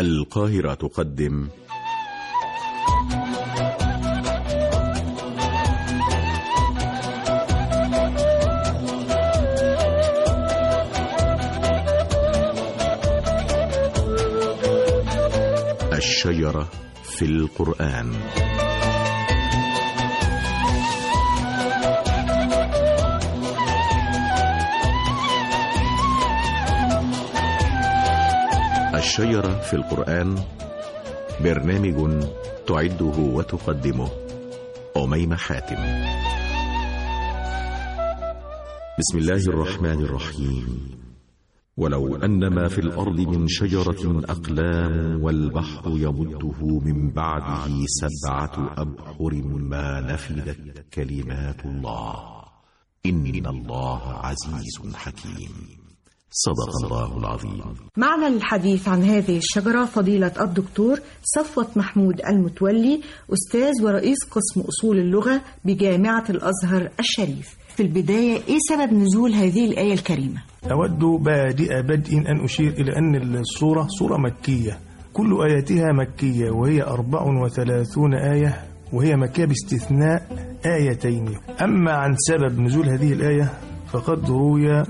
القاهرة تقدم. الشجرة في القرآن. الشجرة في القرآن برنامج تعده وتقدمه أميمة حاتم بسم الله الرحمن الرحيم. ولو أن ما في الأرض من شجرة أقلام والبحر يمده من بعده سبعة أبحر ما نفدت كلمات الله. إن الله عزيز حكيم. صدق الله العظيم. معنا للحديث عن هذه الشجرة فضيلة الدكتور صفوة محمود المتولي أستاذ ورئيس قسم أصول اللغة بجامعة الأزهر الشريف. في البداية إيه سبب نزول هذه الآية الكريمة؟ أود بادئ بدء أن أشير إلى أن السورة سورة مكية. كل آياتها مكية وهي 34 آية وهي مكية باستثناء آيتين. أما عن سبب نزول هذه الآية فقد روي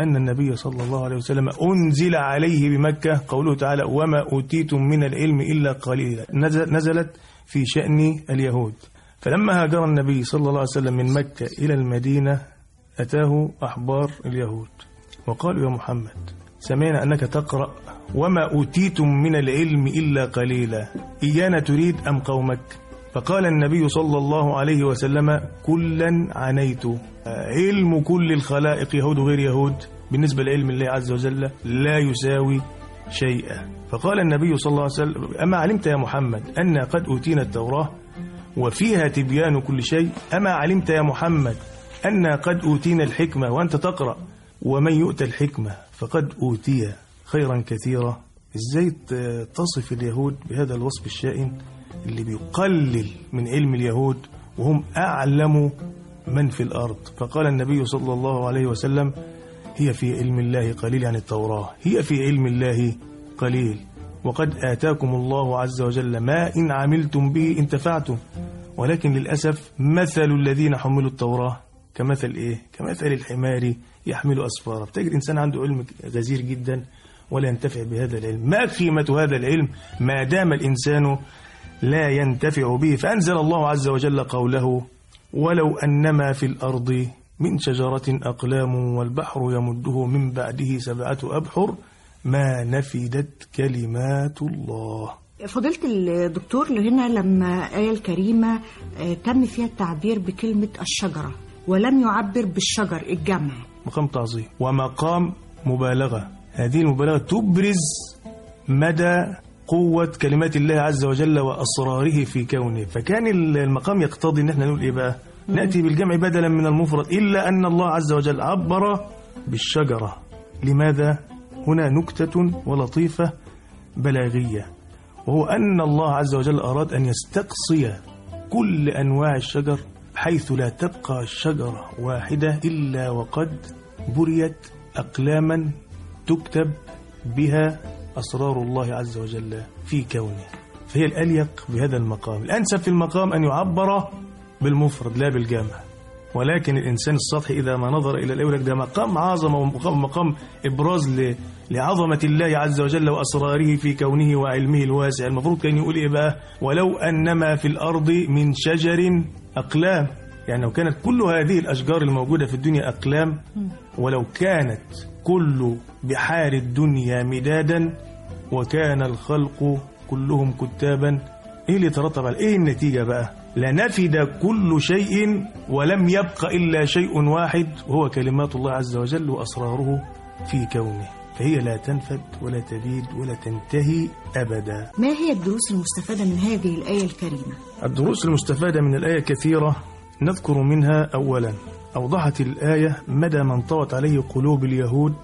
أن النبي صلى الله عليه وسلم أنزل عليه بمكة. قوله تعالى وما أوتيتم من العلم إلا قليلا. نزلت في شأن اليهود. فلما هاجر النبي صلى الله عليه وسلم من مكة إلى المدينة أتاه أحبار اليهود. وقالوا يا محمد سمعنا أنك تقرأ وما أوتيتم من العلم إلا قليلا. إيانا تريد أم قومك؟ فقال النبي صلى الله عليه وسلم كلا عنيت علم كل الخلائق يهود غير يهود بالنسبة لعلم الله عز وجل لا يساوي شيئا. فقال النبي صلى الله عليه وسلم أما علمت يا محمد أن قد أوتينا التوراة وفيها تبيان كل شيء أما علمت يا محمد أن قد أوتينا الحكمة وأنت تقرأ ومن يؤتى الحكمة فقد أوتي خيرا كثيرا. إزاي تصف اليهود بهذا الوصف الشائن. اللي بيقلل من علم اليهود وهم أعلم من في الأرض. فقال النبي صلى الله عليه وسلم هي في علم الله قليل عن التوراة هي في علم الله قليل. وقد آتاكم الله عز وجل ما إن عملتم به انتفعتم ولكن للأسف مثل الذين حملوا التوراة كمثل إيه؟ كمثل الحمار يحمل أسفارا. تجد إنسان عنده علم غزير جدا ولا ينتفع بهذا العلم. ما قيمة هذا العلم؟ ما دام الإنسان لا ينتفع به فأنزل الله عز وجل قوله ولو أنما في الأرض من شجرة أقلام والبحر يمده من بعده سبعة أبحر ما نفدت كلمات الله. فضيلة الدكتور هنا لما آية الكريمة تم فيها التعبير بكلمة الشجرة ولم يعبر بالشجر الجمع. مقام تعظيم. ومقام مبالغة. هذه المبالغة تبرز مدى قوة كلمات الله عز وجل وأسراره في كونه. فكان المقام يقتضي أن إحنا نقول إيه بقى؟ نأتي بالجمع بدلا من المفرد إلا أن الله عز وجل عبر بالشجرة. لماذا؟ هنا نكتة ولطيفة بلاغية. وهو أن الله عز وجل أراد أن يستقصي كل أنواع الشجر حيث لا تبقى الشجرة واحدة إلا وقد بريت أقلاما تكتب بها أسرار الله عز وجل في كونه. فهي الأليق بهذا المقام. الأنسب في المقام أن يعبر بالمفرد لا بالجامع ولكن الإنسان السطحي إذا ما نظر إلى الأولى ده مقام عظمة ومقام مقام إبراز لعظمة الله عز وجل وأسراره في كونه وعلمه الواسع. المفروض كان يقول إيه بقى؟ ولو أنما في الأرض من شجر أقلام. يعني لو كانت كل هذه الأشجار الموجودة في الدنيا أقلام ولو كانت كل بحار الدنيا مدادا وكان الخلق كلهم كتابا إيه اللي يترتب على إيه النتيجة بقى؟ لنفد كل شيء ولم يبق إلا شيء واحد وهو كلمات الله عز وجل وأسراره في كونه. فهي لا تنفد ولا تبيد ولا تنتهي أبدا. ما هي الدروس المستفادة من هذه الآية الكريمة؟ الدروس المستفادة من الآية كثيرة. نذكر منها اولا أوضحت الآية مدى ما انطوت عليه قلوب اليهود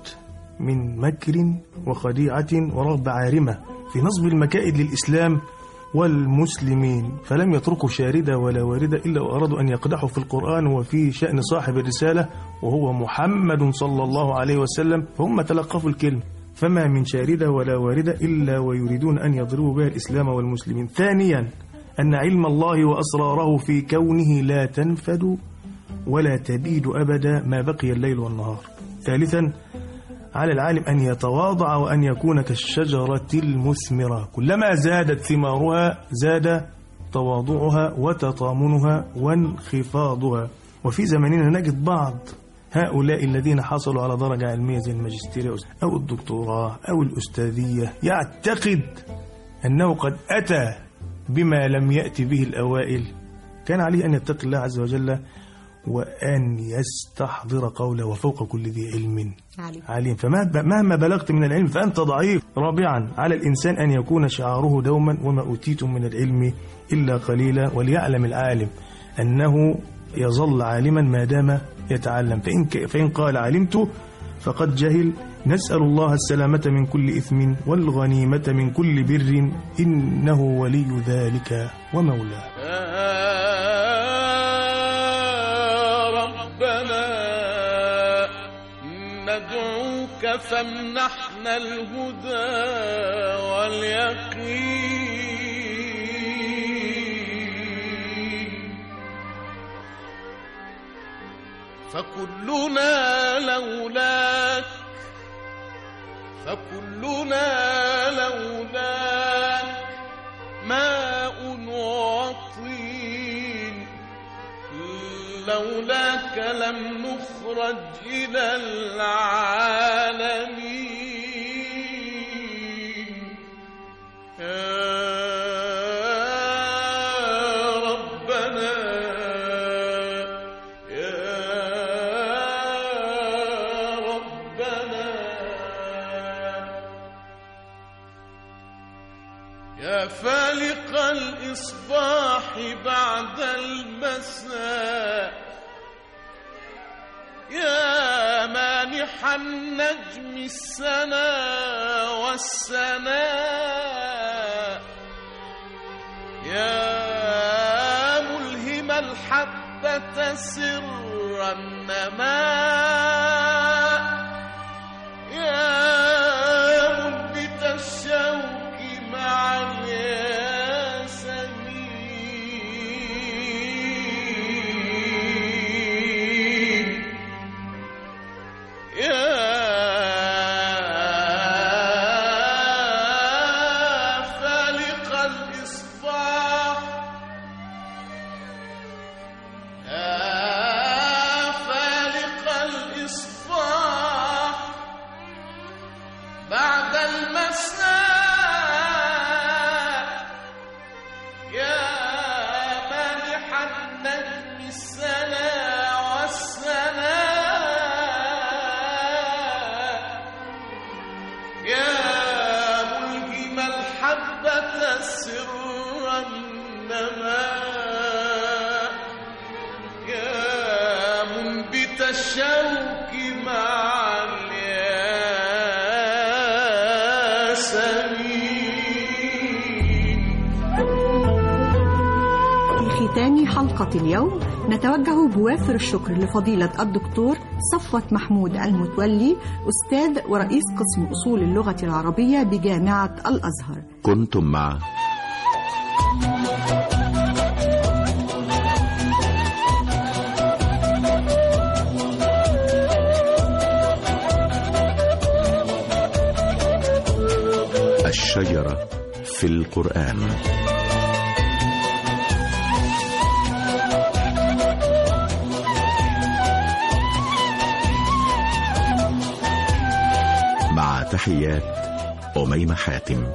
من مكر وخديعة ورغبة عارمة في نصب المكائد للإسلام والمسلمين فلم يتركوا شاردة ولا واردة إلا وأرادوا أن يقدحوا في القرآن وفي شأن صاحب الرسالة وهو محمد صلى الله عليه وسلم فهم تلقفوا الكلمة فما من شاردة ولا واردة إلا ويريدون أن يضربوا بها الإسلام والمسلمين. ثانيا أن علم الله وأسراره في كونه لا تنفد ولا تبيد أبدا ما بقي الليل والنهار. ثالثا على العالم أن يتواضع وأن يكون كالشجرة المثمرة. كلما زادت ثمارها زاد تواضعها وتطامنها وانخفاضها. وفي زمننا نجد بعض هؤلاء الذين حصلوا على درجة علمية زي الماجستير أو الدكتوراه أو الأستاذية. يعتقد أنه قد أتى بما لم يأتي به الأوائل. كان عليه أن يتقي الله عز وجل وأن يستحضر قوله وفوق كل ذي علم علي. عليم. فمهما بلغت من العلم فأنت ضعيف. رابعا على الإنسان أن يكون شعاره دوما وما أوتيتم من العلم إلا قليلا. وليعلم العالم أنه يظل عالما ما دام يتعلم. فإن, فإن قال علمت فقد جهل نسأل الله السلامة من كل إثم والغنيمة من كل بر إنه ولي ذلك ومولاه. ربنا ندعوك فامنحنا الهدى واليقين. فكلنا لولاك وطين لولاك لم نخرج إلى العالمين. يا ربنا يا ربنا. يا فالق الإصباح بعد المساء. يا مانح النجم السنا والسناء. يا ملهم الحبة سر النماء. ختام حلقة اليوم. نتوجه بوافر الشكر لفضيلة الدكتور صفوة محمود المتولي أستاذ ورئيس قسم أصول اللغة العربية بجامعة الأزهر. كنتم مع الشجرة في القرآن. تحيات أميمة حاتم.